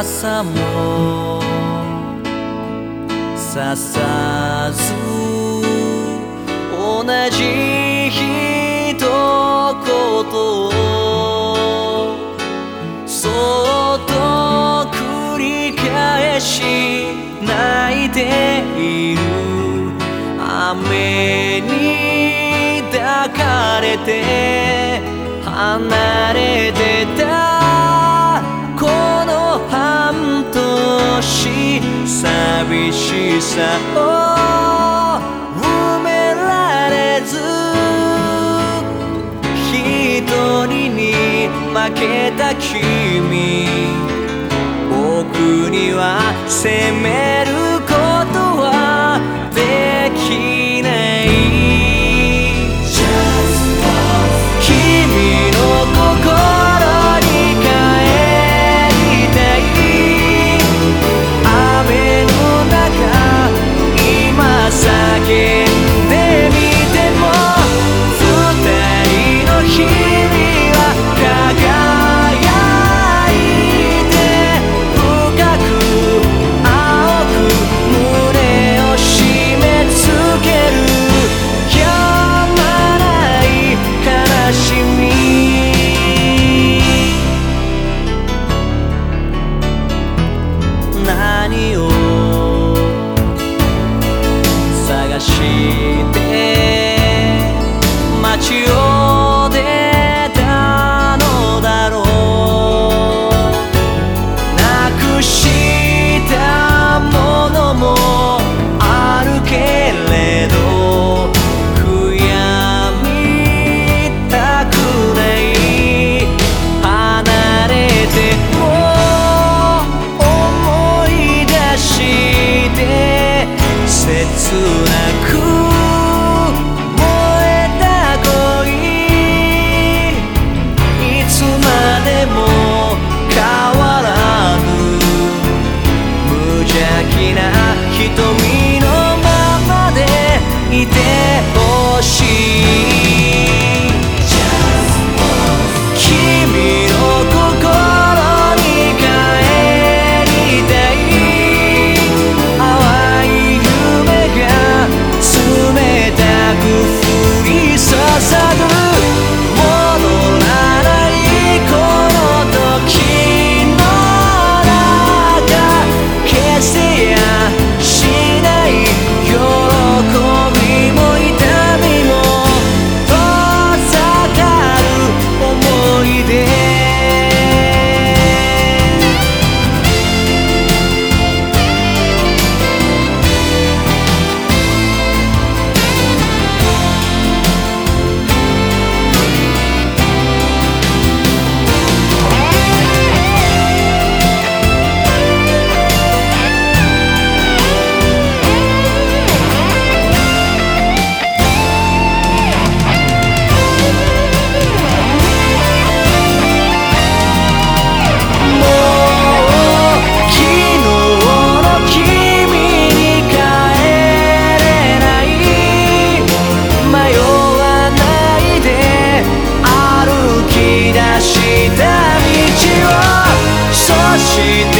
朝もささず同じ一言をそっと繰り返し泣いている。雨に抱かれて離れてた。さ。を埋められず。人に負けた君。僕には責めるよ。探し瞳のままでいてほしい。You.